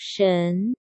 神。